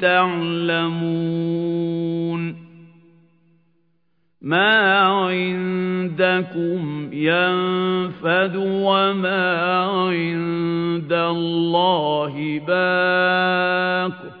تعلمون ما عندكم ينفد وما عند الله باق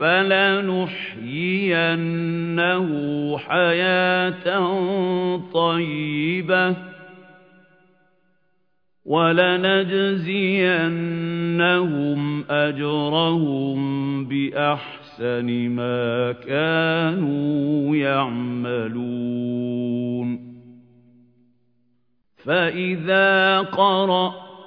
فَلَنُحْيِيَنَّهُ حَيَاةً طَيِّبَةً وَلَنَجْزِيَنَّهُمْ أَجْرَهُم بِأَحْسَنِ مَا كَانُوا يَعْمَلُونَ. فَإِذَا قَرَأْتَ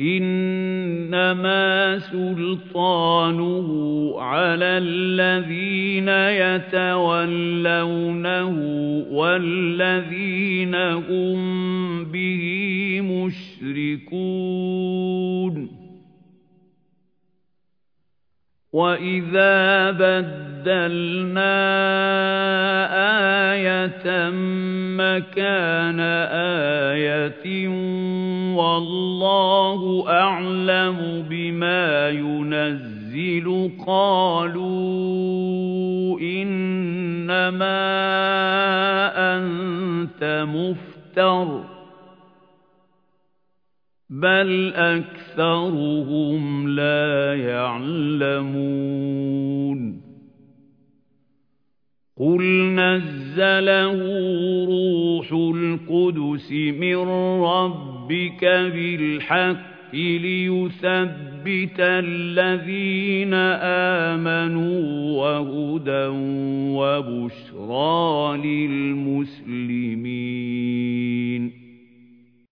إِنَّمَا سُلْطَانُهُ عَلَى الَّذِينَ يَتَوَلَّوْنَهُ وَالَّذِينَ هُمْ بِهِ مُشْرِكُونَ. وَإِذَا بَدَّلْنَا آيَةً مَكَانَ آيَةٍ وَاللَّهُ أَعْلَمُ بِمَا يُنَزِّلُ. قَالُوا إِنَّمَا أَنْتَ مُفْتَرٍ بَلْ أَكْثَرُهُمْ لَا يَعْلَمُونَ. قُلْ نَزَّلَهُ رُوحُ الْقُدُسِ مِنْ رَبِّكَ بِالْحَقِّ لِيُثَبِّتَ الَّذِينَ آمَنُوا وَهُدًى وَبُشْرَى لِلْمُسْلِمِينَ